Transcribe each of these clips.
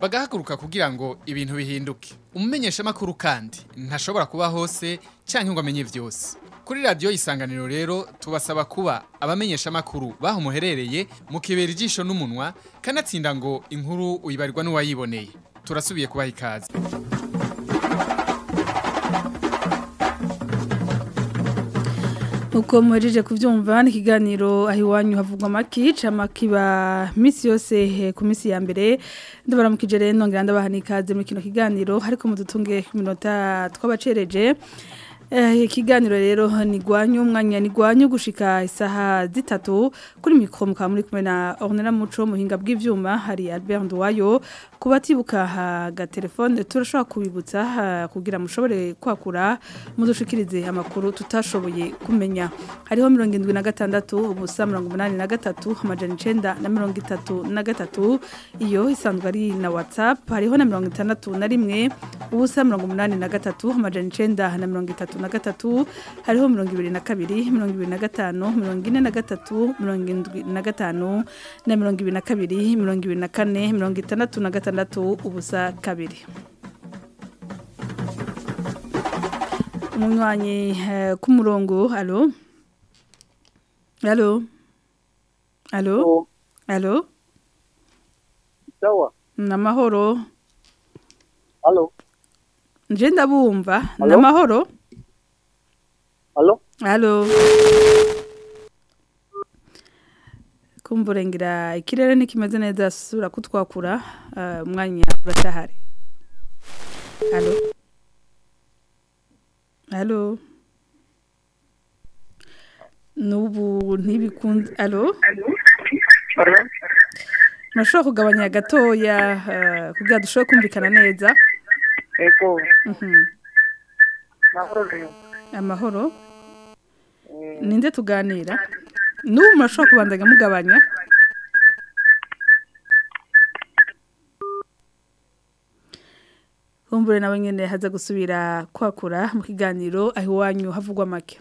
bagahaguruka kugira ngo ibintu bihinduke. Umumenyesha makuru kandi ntashobora kuba hose canke ngo amenye vyose kuri radio isanganiro rero tubasaba kuba abamenyesha makuru baho muherereye mukibera ijisho n'umunwa kanatsinda ngo inkuru uyibarirwa n'uwayiboneye. Turasubiye kubaha ikaze. Uko muhejeje kubyumva ni ikiganiro aho iwanyu havugwa amaki cama kiba minsi yose ku minsi ya mbere. Ndabaramukije rero nongera ndabaha n'ikaze muri kino kiganiro ariko mudutunge ku minota twabacereje. Ikiganiro rero ni gwanyu umwanya ni gwanyu gushika isaha zitatu kuri mikro mukaba muri kumwe na Ornella Muco muhinga bw'ivyuma hari Albert Nduwayo. Kubatibuka ga telefone turashobora kubibutsa kugira mushobore kwakura mudushikirize amakuru tutashoboye kumenya. Hariho 76 ubusa 83 amajana 9 na 33 iyo isanzwe ari na WhatsApp hariho na 61 ubusa 83 amajana 9 na 33 na gatatu hariho mirongo ibiri na kabiri mirongo ibiri na gatanu mirongo ine na gatatu mirongo indwi na gatanu na mirongo ibiri na kabiri mirongo ibiri na kane mirongo itandatu na gatandatu ubusa kabiri. Umunywanyi eh, ku murongo alo? Alo? Alo? Alo? Ni amahoro halo nje ndabumva ni amahoro halo. Kumburengera ikirere nikimeze neza sura kutwakura uh, umwanya uracahari. Halo. Halo. Nubu ntibikunze. Halo. Mashobora kugabanya gatoya uh, kugira dushobore kumvikana neza. Ego Mhm. mahoro rero Amahoro. Ninde tuganira? Nubu murashobora kubandanya mugabanya? Kumbure nawe nyene haza gusubira kwakura mu kiganiro aho iwanyu havugwa make.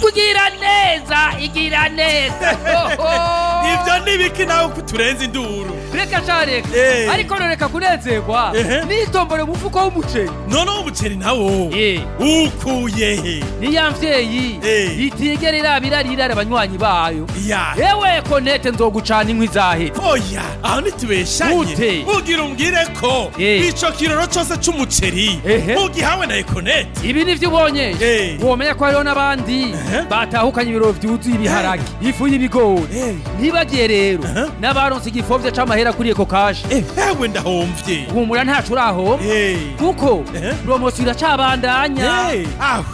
kugira neza igira neza Ivyo nibiki nawe kuturenza induru. Reka sha reka Eh. ariko noreka kunezerwa. Nitombore umufuko w'umuceri. Noneho umuceri nawo? Eh. ukuye ni ya mvyeyi. Eh. itigera irabira rirara abanywanyi bayo. Ya. Ewe konete nzogucana inkwi zahera oya aho ntitubeshanye. Gute? ugira umbwire ko ico kiroro cose c'umuceri ugihawe na ekonete ibi nivyo ubonye? Womenya ko hariho n'abandi batahukanye ibiro vyuzuye ibiharage ifu y'ibigori. Ntibagiye rero n'abaronse igifovye c'amahera kuri eko kashi Eh, ewe ndahomvye humura ntaco uraho Eh. kuko promosiyo iracabandanya. Eh, aho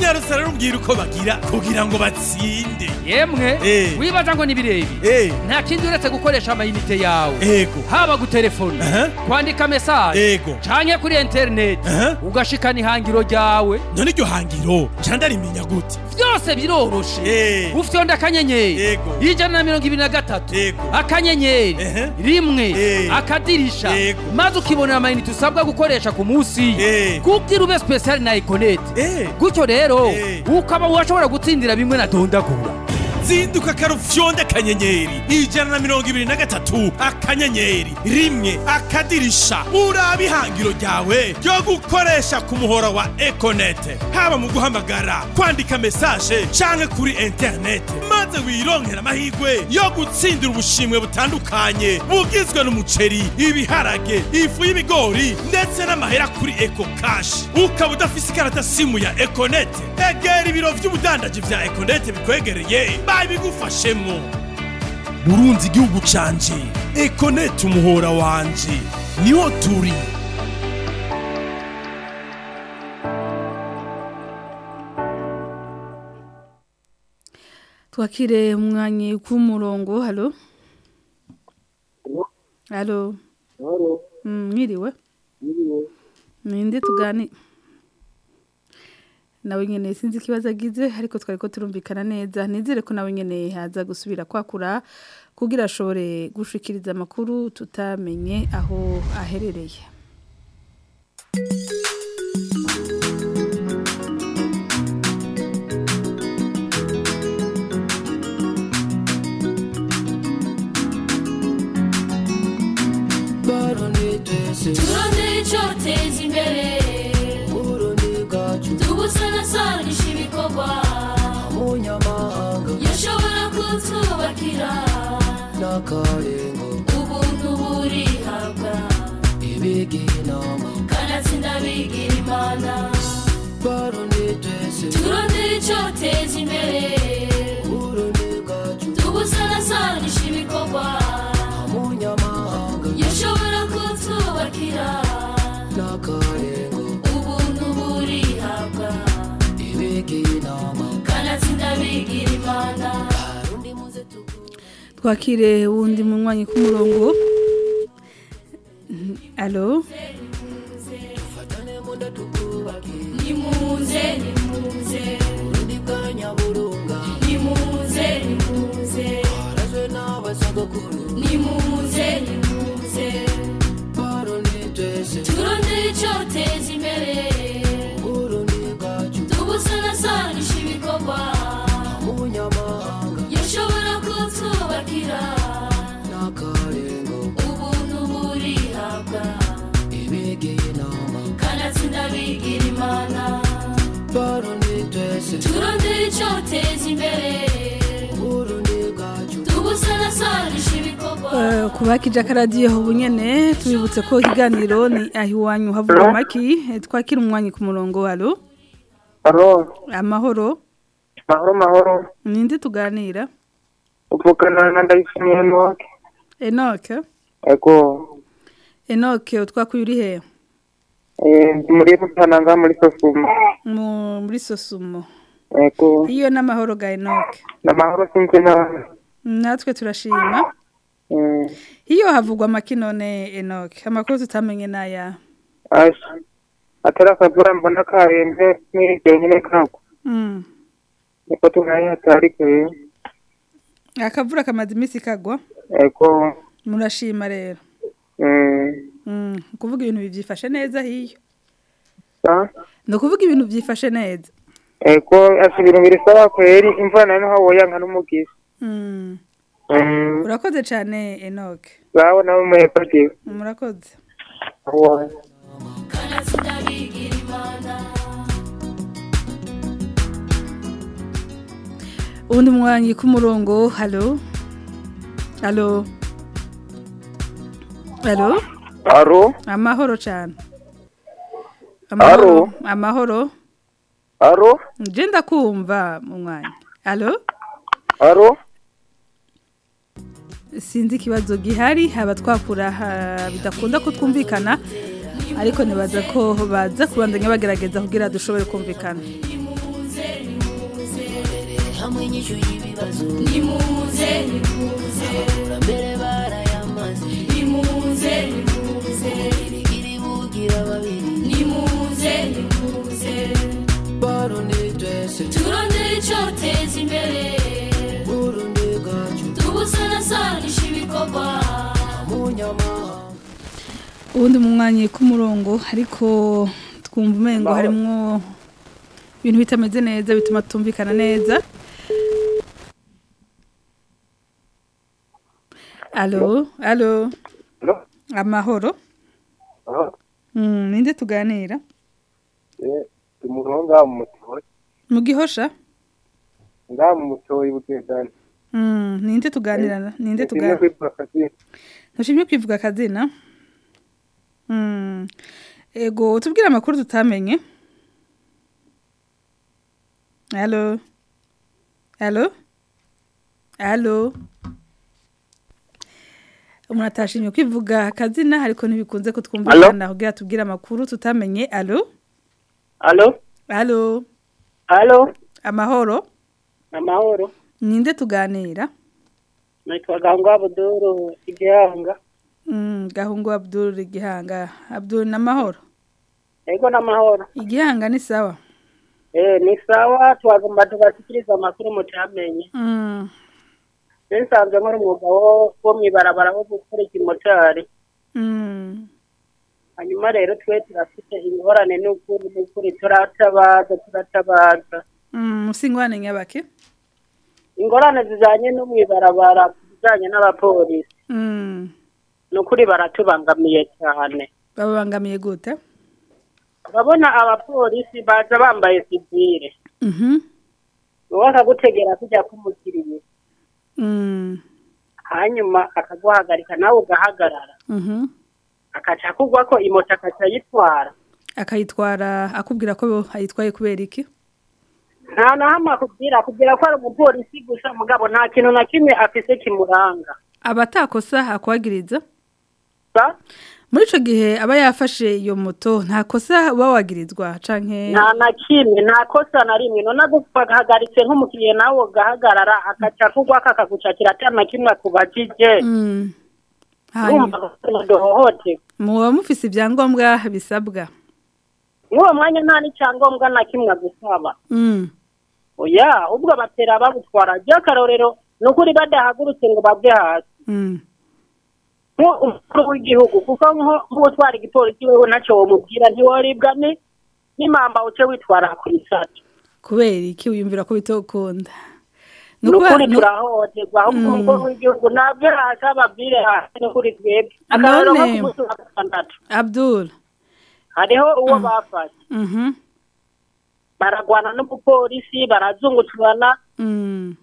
nyarutse rero umbwira uko bagira kugira ngo batsinde. Yemwe wibaza ngo ni birebi nta kindi uretse gukoresha amayinite yawe. Ego. Haba gutelefona kwandika mesaje. Ego. Canke kuri interineti ugashikana ihangiro ryawe. None iryo hangiro ca ndarimenya gute? Byose biroroshe Eh. ufyonda akanyenyeri? Ijana na mirongo ibiri na gatatu. Akanyenyeri. Rimwe. Akadirisha. Maze ukibonera amayinite usabwa gukoresha ku munsi. Eh. kugira ube spesiali na ikonete gutyo rero ukaba washobora gutsindira bimwe na dondagura zinduka karufyonde akanyenyeri. Ijana na mirongo ibiri na gatatu akanyenyeri. Rimwe akadirisha. Uraba ihangiro ryawe ryo gukoresha ku muhora wa ekonete haba mu guhamagara kwandika mesaje canke kuri interinete maze wironkera amahirwe yo gutsindira ubushimwe butandukanye bugizwe n'umuceri ibiharage ifu y'ibigori ndetse n'amahera kuri eko kashi ukaba udafise ikarata simu ya ekonete egera ibiro vy'ubudandaji vya ekonete bikwegereye. Babigufashemwo burunzi igihugu canje ekonete umuhora wanje ni ho turi. Twakire umwanya k'umurongo halo? Halo? Mm, mwiriwe? Ninde tugani nawe nyene sinzi ikibazo agize ariko twari ko turumvikana neza. Nizere ko nawe nyene haza gusubira kwakura kugira ashobore gushikiriza amakuru tutamenye aho aherereye. Turondere icyoteza imbere. Ubuntu burihabwa kanatsinda bigira imana turondere icyoteza imbere tubusanasanisha ibikorwa yashobora kutwubakira ubuntu burihabwa kanatsinda bigira imana twakire wundi mu mwanya k'umurongo alo nimuze nimuze. Nimuze nimuze. Nimuze nimuze. Turondere icyoteza turondere icyoteza imbere tubusanasanisha ibikorwa Eh, ku bakije akaradiyo ubu nyene tubibutse ko ikiganiro ni aho iwanyu havugwa amaki twakira umwanya ku murongo halo Alo, amahoro mahoro mahoro. ninde tuganira Uvugana na Ndayishimiye Enoke. enoke Ego, enoke utwakuye uri he eh, ndi muri Rutananga muri Sosuma. Mu- muri sosumo iyo n'amahoro ga enoke namahoro sinzi nawe. natwe turashima. Mm, iyo havugwa amaki none enoke amakuru tutamenye n'aya. Atari akavura mbona karembe n'iryo nyene kagwa. Mm. Niko tunaye hatari kwe. akavura kamaze iminsi kagwa? Ego, murashima rero. Mm, Mm, ukuvuga ibintu byifashe neza hiyo? Ni ukuvuga ibintu byifashe neza. Ego, asha ibintu birisaba kweri imvura na yo ni ho woyanka n'umugisha. Mm. Mm, urakoze cyane enoke zawe nawe muhepagiwe. murakoze ubundi mwanya k'umurongo halo? Halo? Halo? Aro, amahoro cyane Halo? amahoro. Aro, nje ndakumva mu mwanya halo aro. sinzi ikibazo gihari haba twakura bidakunda ko twumvikana ariko nibaza ko baza kubandanya bagerageza kugira dushobore kumvikana nimuze nimuze barundi twese. Turondere icyoteza imbere burundi bwacu tubusanasanisha ibikorwa mu nyamahanga ubundi mu mwanya k'umurongo ariko twumva umengo harimo ibintu bitameze neza bituma tumvikana neza. Alo alo amahoro. Mm, ninde tuganira? Eh, wo ngaha mu mutoyi mu gihosha? Ngaha mu mutoyi Mm, ninde tuganira ninde Nshimye tuganira kwivuga kazina. Ntushimye kwivuga akazina Mm. ego tubwire amakuru tutamenye. Alo alo alo umuntu atashimye kwivuga akazina ariko ntibikunze ko twumvikana kugira tubwire amakuru tutamenye. Alo Alo? alo Alo? amahoro Amahoro. ninde tuganira Naitwa Gangwa Abduru Igihanga. Mm, gahungu abdul igihanga abdul n'amahoro Ego n'amahoro. igihanga ni sawa Eh, ni sawa twagomba tubasikiriza amakuru mutamenye. Mm, Nisanze nkora umwuga wo wo mwibarabara wo gukora ikimotari. Hanyuma rero twe turafite ingorane n'ukuri turatabaza turatabaza. mm, musingwane nyabake Ingorane zijanye no mwibarabara bijanye n'abapolisi. Mm, Nukuri baratubangamiye cyane. babangamiye gute Urabona abapolisi baza bambaye sivile. Mhm, Wowe akagutegera kujya kumukiriye. mm, hanyuma akaguhagarika nawe ugahagarara mhm. Akaca kugwa ko imoto akaca yitwara akayitwara akubwira ko ayitwaye kubera iki? Nta na hamwe akubwira akubwira ko ari umupolisi gusa mugabo nta kintu na kimwe afise kimuranga. Aba atakosa akwagiriza muri ico gihe aba yafashe iyo moto nta kosa uba wagirizwa nta na kimwe nta kosa na rimwe. None agahagaritse nk'umukiriya nawe ugahagarara akaca kugwa ko akagucakira ata na kimwe akubajije muba mufise ibyangombwa bisabwa. Mw'uwo mwanya nta n'icyangombwa na kimwe agusaba Mm, oya ubwo batera babutwara. By'akarorero ni ukuri badahagurutse ngo bave hasi. Mm, umukuru w'igihugu kuko nk'utwara igipolisi wewe ntacyo womubwira ntiworibwa ni n'impamba uce witwara ku isati kubera iki? Wiyumvira ko bitokunda. Ni ukuri turahohoterwa ahubwo umukuru w'igihugu na byo hasi ababwire hasi ni ukuri twebwe. Akarorero nko ku munsi wa gatandatu. Abdul. Hariho uwo bafashe. Mhm, baragwana n'umupolisi barazunguturana mm.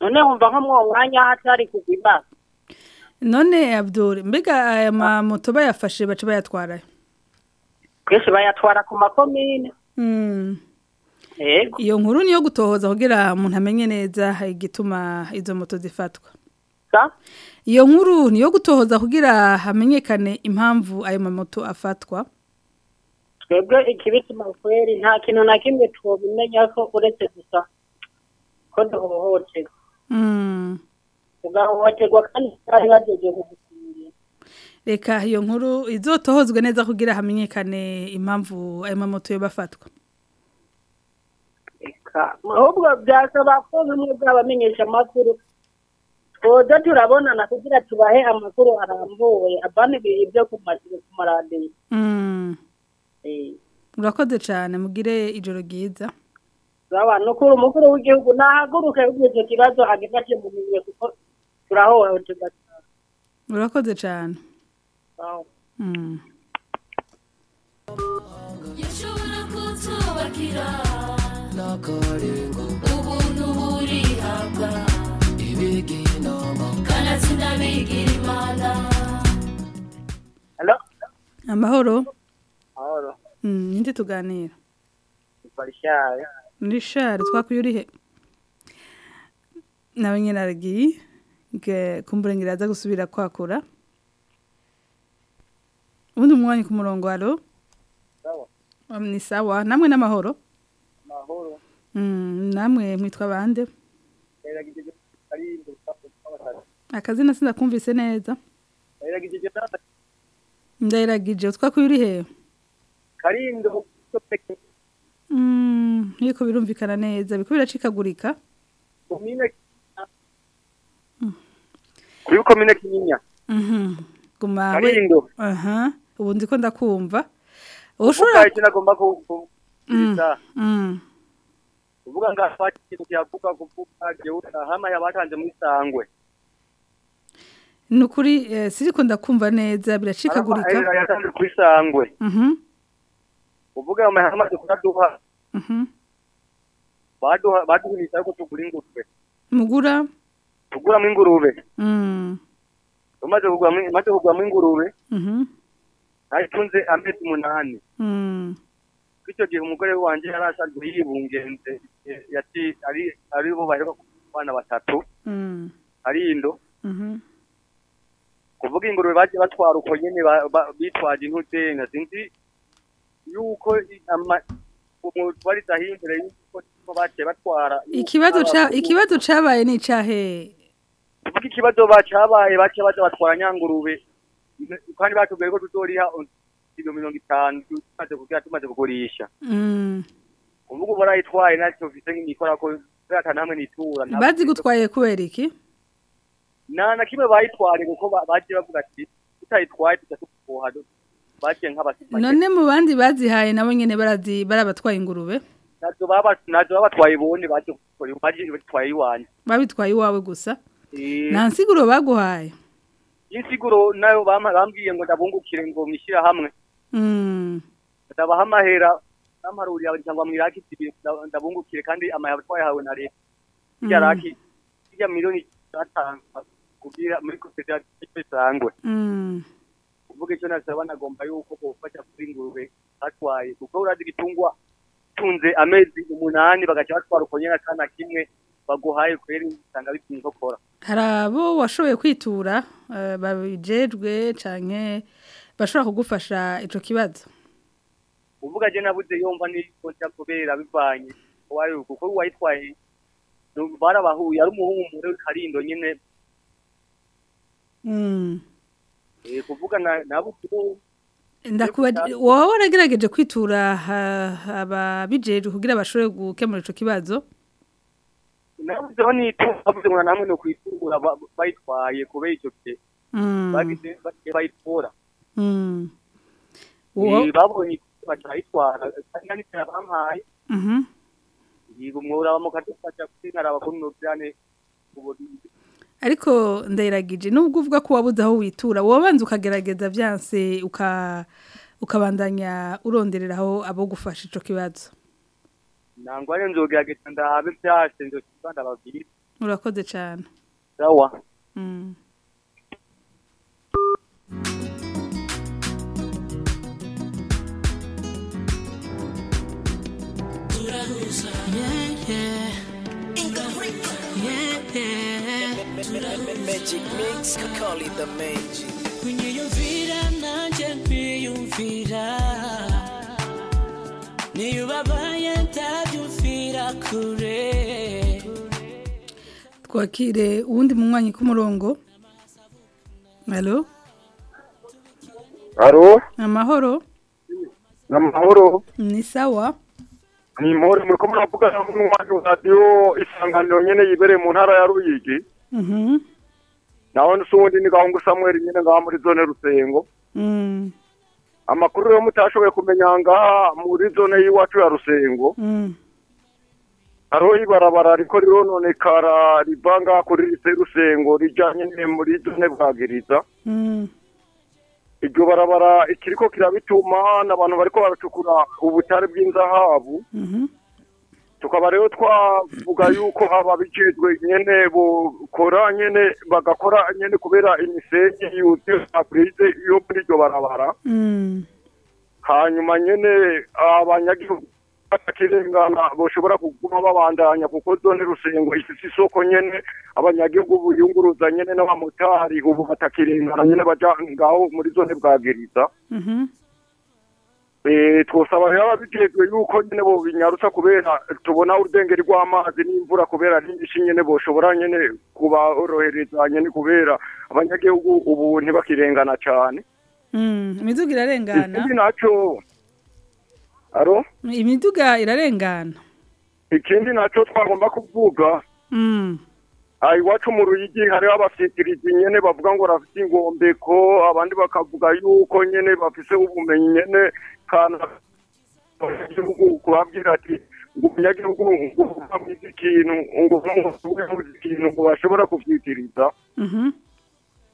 none wumva nko mwuwo mwanya hatari kugwa imbaga none abdul mbega aya mamoto bayafashe baca bayatwara? Kenshi bayatwara ku makomine. Mm. Iyo nkuru niyo gutohoza kugira umuntu amenye neza igituma izo moto zifatwa. Iyo nkuru niyo gutohoza kugira hamenyekane impamvu ayo mamoto afatwa. Twebwe ikibituma kweri nta kintu na kimwe twobimenya ko uretse gusa ko duhohoterwa. Mm. tugahohoterwa kandi bari bagejeje kudukingira reka iyo nkuru izotohozwe neza kugira hamenyekane impamvu ayo mamoto yo bafatwa. Ahubwo byasaba ko bimwe bw'abamenyesha amakuru. Twoza turabonana kugira tubahe amakuru arambuye abana ibyo ku maradiyo Mm. Eh, urakoze cyane mugire ijoro ryiza. Sawa ni ukuri umukuru w'igihugu nahaguruke icyo kibazo agifate mu minwe kuko turahohoterwa cyane urakoze cyane Sawa. Mm. yashobora kutubakira ubuntu burihabwa kanatsinda bigira imana amahoro. Amahoro. Mahoro. Mm, ninde tuganira? Barishari. barishari urihe nawe nyine aragiye nge kumburengera aza gusubira kwakura. Ubundi umwanya ku murongo alo? Sawa. Um, ni sawa. Namwe n'amahoro Mahoro. Mm, namwe mwitwa bande akazina sindakumvise neza. Ndayiragije. Twakuye urihe karindo Mm, niko birumvikana neza. Biko biracikagurika. Komine kuri komine kinyinya. Mhm. Guma. Karindo. Ubu ndiko ndakumva. ushobora Nagomba Mm. kuvuga Mm. uvuga ngo afate ikintu cyavuga kuvuga jewe hama yabatanze muri sangwe ni ukuri eh, siriko ndakumva neza biracikagurika yatanze kuri sangwe Mhm, uvuga ayo mahera amaze kuyaduha mhm. baduha baduhunisha ariko tugura ingurube. Mugura? Tuguramo ingurube. Mm, umaze kuguramo ingurube. Mhm, nayitunze amezi umunani. Icyo gihe umugore wanjye yari asanzwe yibungenze ari bo baheruka kubana batatu Mm, ari indo. Mhm. kuvuga ingurube bagiye batwara uko ba- bitwaje intuzenga sinzi yuko i- ama umutwari dahimbere yuko ko baciye batwara. Ikibazo ca ikibazo cabaye ni icahe kuvuga ikibazo bacabaye baciye baza batwara nyangurube. Kandi batubwiye ko tuzoriha kilo mirongo itanu tumaze kugira tumaze kugurisha. Mm. ubu barayitwaye natwe mfise nk'imikora ko ata namwe nitura. Nta- bazigutwaye kubera iki? Nta na kimwe bayitware kuko ba- bagiye bavuga ati tutayitwaye tuja tukuboha bagiye nk'abasima none mu bandi bazihaye nabo barazi barabatwaye ingurube? Nazo babatwaye bone baje gukora baje batwaye iwanje babitwaye iwawe gusa? Eh, nta nsiguro baguhaye? Insiguro na yo bambwiye ngo ndabungukire ngo mwishyira hamwe. Ndabaha amahera n'amaruriya cyangwa mwiraki ndabungukire kandi amahera twayahawe na leta. Irya Mm. raki irya miliyoni atanu kugira muri koperative sangwe mm. kuvuga icyo nasaba nagomba yuko bofasha kuri ingurube batwaye kuko urazi igitungwa tunze amezi umunani bagaca batwara uko nyene akana kimwe baguhaye kweri usanga bipima inkokora. Hari abo washoboye kwitura eh, babijejwe canke bashobora kugufasha ico kibazo? Uvuga je nabuze yumva niko nja kubera bivanye. Wayo kuko uwayitwaye nu- barabahuye ari umuhumure w'ikarindo nyene Mm. eh, kuvuga na- ndakuba wowe waragerageje kwitura ababijejwe kugira bashobore gukemura ico kibazo? Nabuzeho nitunga nabuze ngo namwe no kwitungura ba- bayitwaye kubera ico gihe. Mm. bagize bayitora babonye bacayitwara kandi bampaye yiga umwora mukadufasha kuzinkaraba kuri novyane uburinzi ariko ndayiragije nubwo uvuga ko wabuze aho witura wobanza ukagerageza byanse uka ukabandanya urondereraho abo gufasha ico kibazo. Nangwa rero nzogerageza ndabe vyase nzokiba ndababwira urakoze cane. Sawa. Mm. Magic mix, call it the magic. kunyiyumvira nanjye nkwiyumvira niyo ubabaye ndabyumvira kure. Twakire uwundi munywanyi k'umurongo Allo Aro amahoro namahoro ni sawa. Ni more muriko muravugana n'umwanya radio isanganiro nyene yibereye mu ntara ya Ruyigi. Naho n'usundi ni gahungu Samuel nyene ngaha muri zone Rusengo Mm. amakuru yo mutashoboye kumenya ngaha muri zone y'iwacu ya Rusengo Mm. hariho ibarabara riko rirononekara riva ngaha kuri lise Rusengo rijanye nyene muri zone Bwagiriza Mm. iryo barabara ikiriko kirabituma n'abantu bariko baracukura ubutare bw'inzahabu Mhm. Tukaba rero twavuga yuko ababijejwe nyene bokora nyene bagakora nyene kubera imisenyi yuzuye aburize yo muri iryo barabara Mm. hanyuma nyene abanyagihugu batakirengana boshobora kuguma babandanya kuko zone rusengo ifise isoko nyene abanyagihugu buyunguruza nyene n'abamotari ubu batakirengana nyene baja ngaho muri zone bwagiriza Mhm. Eh, twosaba rero ababijejwe yuko nyene bobinyarutsa kubera tubona urudengeri rw'amazi n'imvura kubera n'indishi nyene boshobora nyene kuborohereza nyene kubera abanyagihugu ubu ntibakirengana cane. Mm. imiduga irarengana. Ikindi naco. Aro imiduga irarengana. Ikindi naco twagomba kuvuga. Mm. aha iwacu mu ruyigi hariho abafitirizi nyene bavuga ngo rafite ingombeko abandi bakavuga yuko nyene bafise ubumenyi nyene kana abanyagihugu kubabwira ati ngo umunyagihugu bamuzi ikintu ngo bamuzi ikintu ngo bashobora kuvyitiriza Mhm.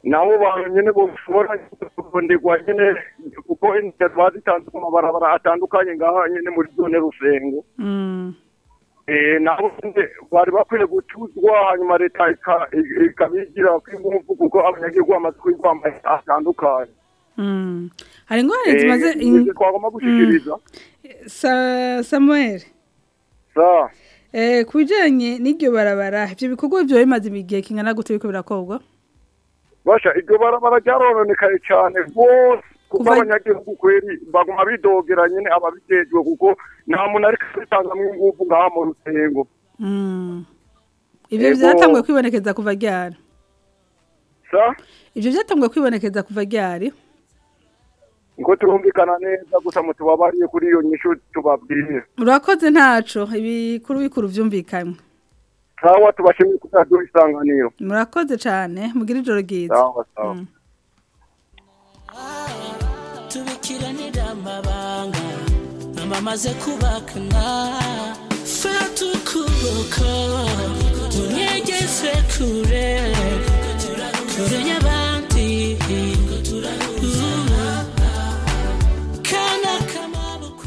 nabo bantu nyene boshobora kuronderwa nyene kuko inzira ziba zitanze ku mabarabara atandukanye ngaha nyene muri zone rusengo Mm. Eh, nabo bari bakwiye gutuzwa hanyuma leta ika- ikabigira kw'ingufu kuko abanyagihugu bamaze kwigwama atandukanye Mm. Hari ingorane Eh, zimaze twagomba gushikiriza. Sa- Samuel. Sa. Eh kubijanye n'iryo barabara ivyo bikorwa byo bimaze igihe kingana gute biko birakorwa basha iryo barabara ryarononekaye cyane rwose. Kuko abanyagihugu kweri baguma bidogera nyene ababijejwe kuko nta muntu ariko abitangamwo ingufu ngaha mu rusengo Mm. Ivyo Ego. vyatanguye kwibonekeza kuva ryari? Sa? Ivyo vyatanguye kwibonekeza kuva ryari? Ngo turumvikana neza gusa mutubabariye kuri iyo nyishu tubabwiye. Urakoze ntaco ibikuru bikuru vyumvikanywe. Sawa tubashimiye kutaduha isanganiro. Murakoze cane mugira ijoro ryiza. Sawa sawa. Mm. tubikiranira amabanga amamaze kubakana. Fata ukuboko unyegeze kure. Kure y'abandi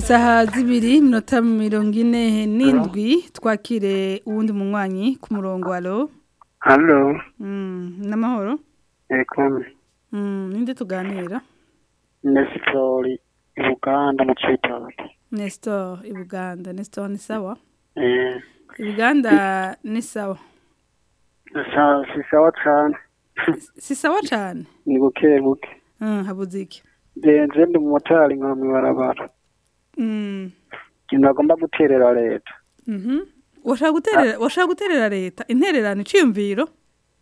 Isaha zibiri minota mirongo ine n'indwi twakire uwundi munywanyi ku murongo alo Halo, mm, n'amahoro? Eko mm, ninde tuganira? Nesitori Uganda mu Cibitoke. Nestor i Buganda Nestor ni sawa? Eh, i Buganda ni sawa? Sa si sawa cane. si sawa cane Ni buke buke. mm, habuze iki Benje ndi mumotari nkora mw'ibarabara. mm. Nagomba guterera leta. mhm washaka guterera washaka guterera leta intererano iciyumviro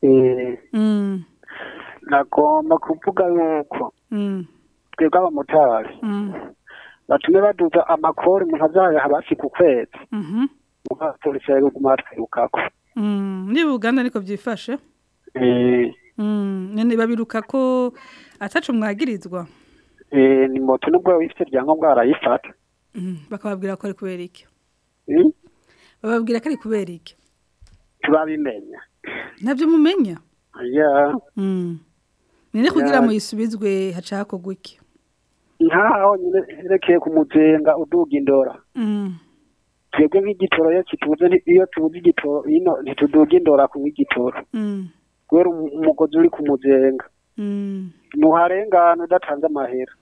Eh, mm. nagomba kuvuga yuko mm. twebwe abamotari batume baduza amakori umuntu azayaha basi ku kwezi. mhm Umupolisi ari kuguma batwirukako. mm. ni Buganda niko byifashe Eh, none babiruka ko ataco mwagirizwa eh, ni moto nubwo wifite ryangombwa arayifata. Mm. bakababwira ko ari kubera iki Mm? bababwira ko ari kubera iki Tubabimenya. ntabyo mumenya mm. none kugira ngo yisubizwe haca hakorwa iki nkaho nyine herekeye ku muzenga uduga indora mm. twebwe nk'igitoro iyo tubuze igitoro ino ntituduga indora ku nk'igitoro Mm. kubera umu- umugozi uri ku muzenga ntuharengana udatanze amahera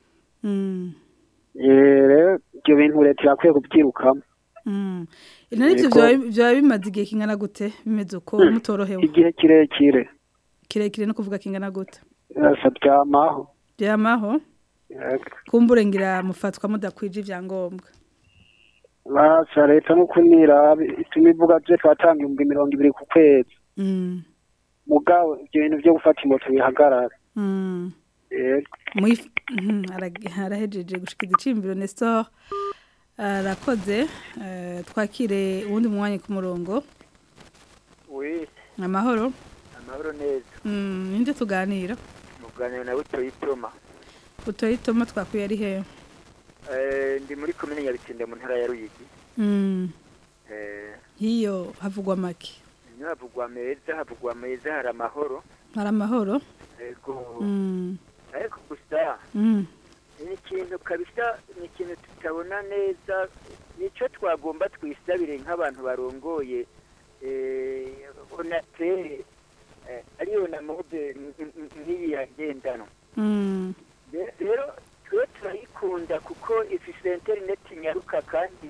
rero ibyo bintu leta irakwiye kubyirukamo. Mm. ivyo Yego. vyoba- vyoba bimaze igihe kingana gute? Bimeze uko? Hmm. mutorohewe. Igihe kirekire. Kirekire no kuvuga kingana gute? Byamaho. Byamaho? Yego. kumbure ngira mufatwa mudakwije ivyangombwa basa leta nuko nirabe ituma ivuga je twatanga ibihumbi mirongo ibiri ku kwezi. Mm. mugabo ibyo bintu byo gufata imoto bihagarara Mhm, arag- arahejeje gushikiriza iciyumviro Nestor arakoze eh, twakire uwundi mwanya ku murongo. Amahoro. Amahoro neza. Mm, ninde tuganira? Muganira na Butoyi Toma. utoye itoma twakwiye ari hehe Eh, ndi muri komine Nyabitsinda mu ntara ya Ruyigi. Mm, Eh, hiyo havugwa make? Havugwa meza, havugwa meza hari amahoro. hari amahoro? Ariko gusa mm, ni ikintu kabisa ni ikintu tutabona neza ni cyo twagomba twisabire nk'abantu barongoye. Eh, onatere eh, ariyo na mobe nk'iyi yagendano mm, Re- rero twe turayikunda kuko ifise interineti nyaruka kandi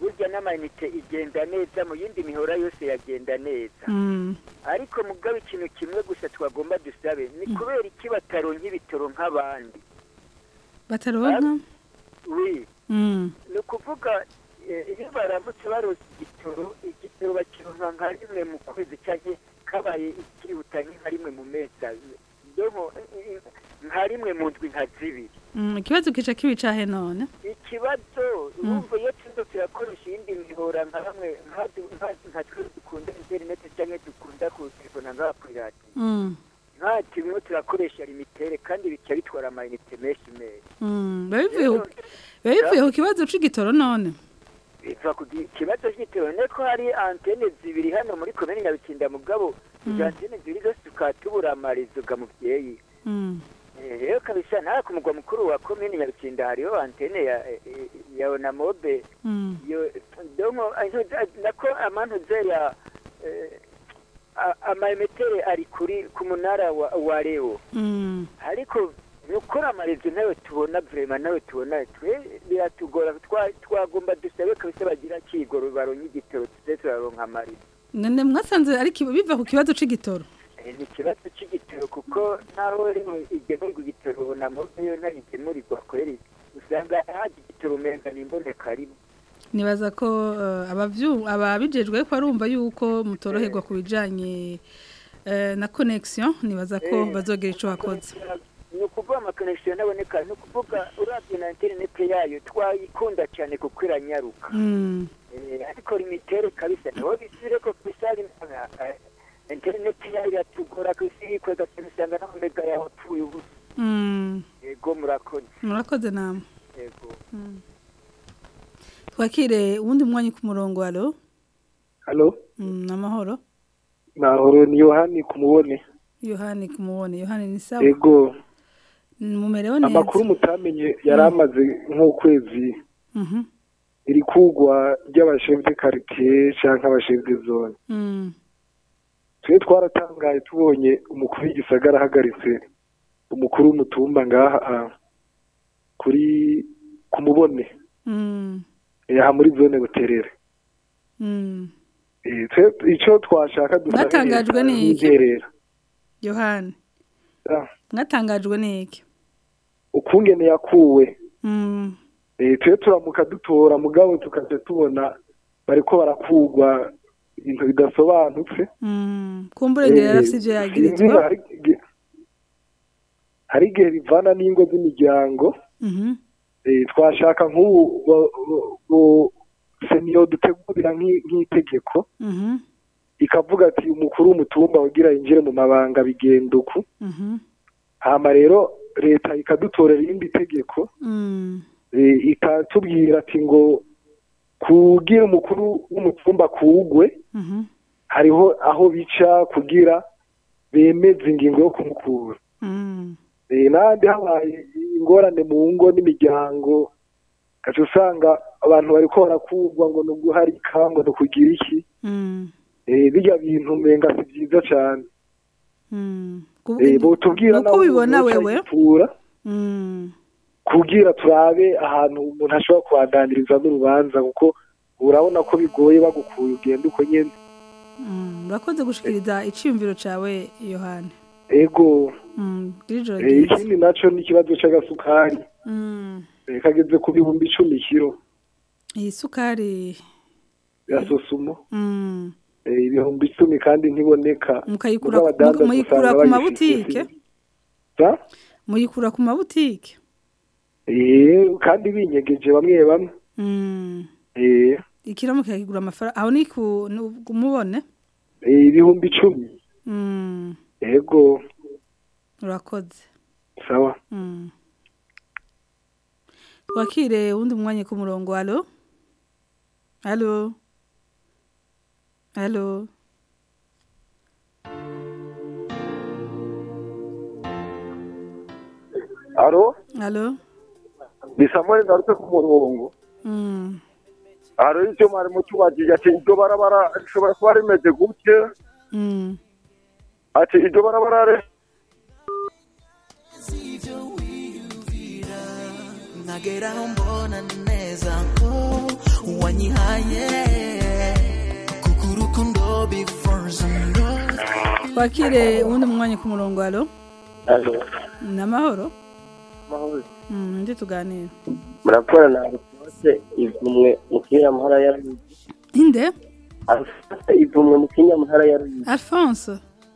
burya n'amayinite igenda neza mu yindi mihora yose yagenda neza. Mm, ariko mugabo ikintu kimwe gusa twagomba dusabe ni kubera iki bataronka ibitoro nk'abandi? Bataronka? Mm, ni ukuvuga eh, iyo baramutse baronse igitoro igitoro bakironka nka rimwe mu kwezi cyangwa kabaye ikihuta nka rimwe mu mezi nka rimwe mu ndwi nka zibiri. Mm, ikibazo kica kibica he none? Ikibazo urumva iyo tuzo turakoresha iyindi mihora nka bamwe nka- twe dukunda interineti cyangwa dukunda kutelefona radiyo Mm, nka tumwe turakoresha limitere kandi bica bitwara amayinite menshi menshi. Mm, biba ku- kibazo c'igitoro none? biva ku ikibazo cy'igitoro ne ko hari antene zibiri hano muri komini nyabitsinda mugabo izo antene zibiri zose tukaba tubura amarezo ga muvyeyi Mm. Eh, rero kabisa nta ku mugwa mukuru wa komine nyabikinda hariho antene ya onamobe Mm. nako amantuze ya eh, a- amametere ari kuri ku munara wa, leo Mm. ariko nukora amarezo na yo tubona vrema na yo tubona biratugora twa- twagomba dusabe kabisa bagira kigoro baronye igitoro tuze turaronka amarezo mwasanze ari kiba- biva ku kibazo c'igitoro Eh, ni ikibazo c'igitoro kuko naho igemurwa igitoro na mobe yo ntabigemurirwa kweri usanga haje igitoro umenga nimboneka rimwe nibaza ko eh, ababijejwe ko arumva yuko mutoroherwa ku bijanye eh, na connection nibaza ko Eh. bazogira ico bakoze ni ukuvuga amakonegisiyo ntaboneka ni ukuvuga urabye na interineti yayo twayikunda cyane kuko iranyaruka Mm. Ariko limitere kabisa ni ho bisire ko kubisari interineti yayo iratugora kwisi kwega usanga n'amamega yaho apfuye ubusa yego murakoze murakoze namwe yego twakire uwundi mwanya ku murongo alo halo Mm, amahoro nahoro ni yohani kumubone yohani kumubone yohani ni sawa ego mumerewe neza amakuru mutamenye yari amaze nk'ukwezi. Mhm. iri kugwa quartier canke abashefu de zone. Mm. Twe twaratangaye tubonye umukuru w'igisagara ahagaritse umukuru w'umutumba ngaha ah, kuri kumubone Mm. aha muri zone buterere Mm. Eh, ico twashaka Mwatangajwe n'iki? yohani Ah, mwatangajwe n'iki ukungene yakuwe Mm. Eh, twe turamuka dutora mugabo tukaja tubona bariko barakugwa ibintu bidasobanutse Mm. kumbure ngira yarafise ivyo sinzi yagirizwa hari igihe- bivana n'ingo z'imiryango Mhm. Eh, twashaka nk'ubu seniyo dutegurira nk'i- nk'itegeko Mhm. ikavuga ati umukuru w'umutumba ugira yinjire mu mabanga bigenda uku Mhm. hama rero leta ikadutorera irindi tegeko Mm. eh, ikatubwira ati ngo kugira umukuru w'umutumba kuwugwe Mhm. hariho aho bica kugira bemeze ingingo yo kumukura Mm. N'ahandi habaye ingorane mu ngo n'imiryango gaca usanga abantu bariko barakugwa ngo ni uguharika ngo ni ukugira iki Mm. Eh, birya bintu umenga si vyiza cane Mm. Eh, botubwira nuko ubibona umuntu wewe kugira turabe ahantu umuntu ashobora kubandaniriza n'urubanza kuko urabona ko bigoye bagukuye ugenda uko nyene. Mm. urakoze gushikiriza iciyumviro cawe yohani ego. Mm. eh, ikindi naco ni ikibazo c'agasukari. Mm. Eh, kageze ku bihumbi icumi kiro. Iyi sukari ya sosumo. Eh, ibihumbi icumi kandi ntiboneka. Mukayikura ku mabutike? muyikura ku mabutike? Kandi binyegeje bamwe bamwe. Mm. Ikiro mukakigura amafaranga aho ni ku ni- kumubone ibihumbi icumi. Mm. ego urakoze. Sawa. Mm. twakire uwundi mwanya ku murongo alo? Alo? Alo? Aro alo? Ni samuel ngarutse ku murongo. Mm. hari icyo mwari mutubagije ati iryo barabara rishobora kuba rimeze gutya. Mm. ati iryo barabara re nageraho mbona neza ko wanyihaye. Kuko urukundo bifuza twakire uwundi mwanya ku murongo Alo, ni amahoro. Mahoro. Mm, ndi tuganira Murakora na Alphonse ivumwe mu kinyamuhara ya Ruyigi. inde ivumwe mu kinyamuhara ya Ruyigi. alphonse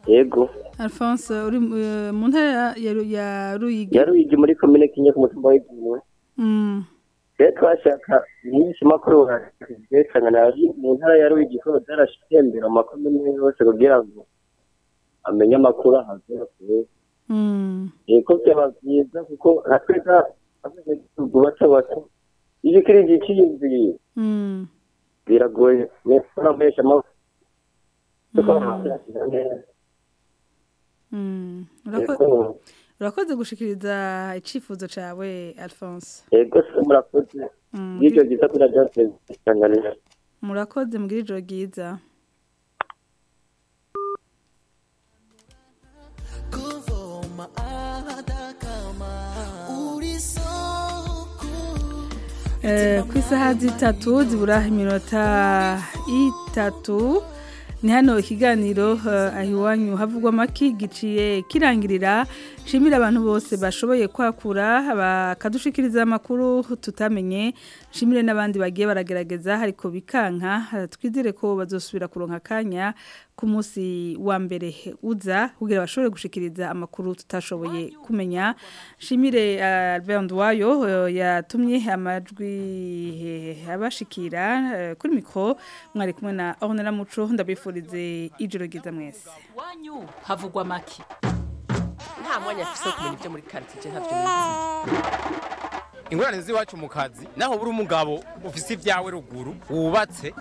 Yego. alphonse uri eh, mu ntara ya Ru- ya ruyigi Ya Ruyigi muri komine Kinyinya ku mutumba w'ivumwe. Mm. Rero twashaka nyinshi makuru na mu ntara ya Ruyigi ko zarashitembera mu makomine yose kugira ngo amenye amakuru ahazera kure. Mm. Yego byaba byiza kuko natweka abanyagihugu bato bato iyo kiri igihe cyiyumviriye biragoye mwese muramenyesha amakuru Mm. Mm. Urako- Yego. urakoze gushikiriza icifuzo cawe Alphonse ego se murakoze murakoze mugira ijoro ryiza ku isaha zitatu zibura iminota itatu. Ni hano ikiganiro eh, aho iwanyu havugwa amaki giciye kirangirira. Nshimira abantu bose bashoboye kwakura bakadushikiriza amakuru tutamenye. Nshimire n'abandi bagiye baragerageza ariko bikanka twizere ko bazosubira kuronka akanya ku munsi wa mbere uza kugira bashobore gushikiriza amakuru tutashoboye kumenya. Nshimire eh, Albert Ndwayo eh, yatumye amajwi abashikira eh, kuri mikro. Mwari kumwe na Ornella Muco ndabifurize ijoro ryiza mwese. Havugwa make. Nta mwanya afise wo kumenya ibyo muri ntavyo nizi ingorane z'iwacu mu kazi naho buri umugabo ufise ibyawe ruguru wubatse.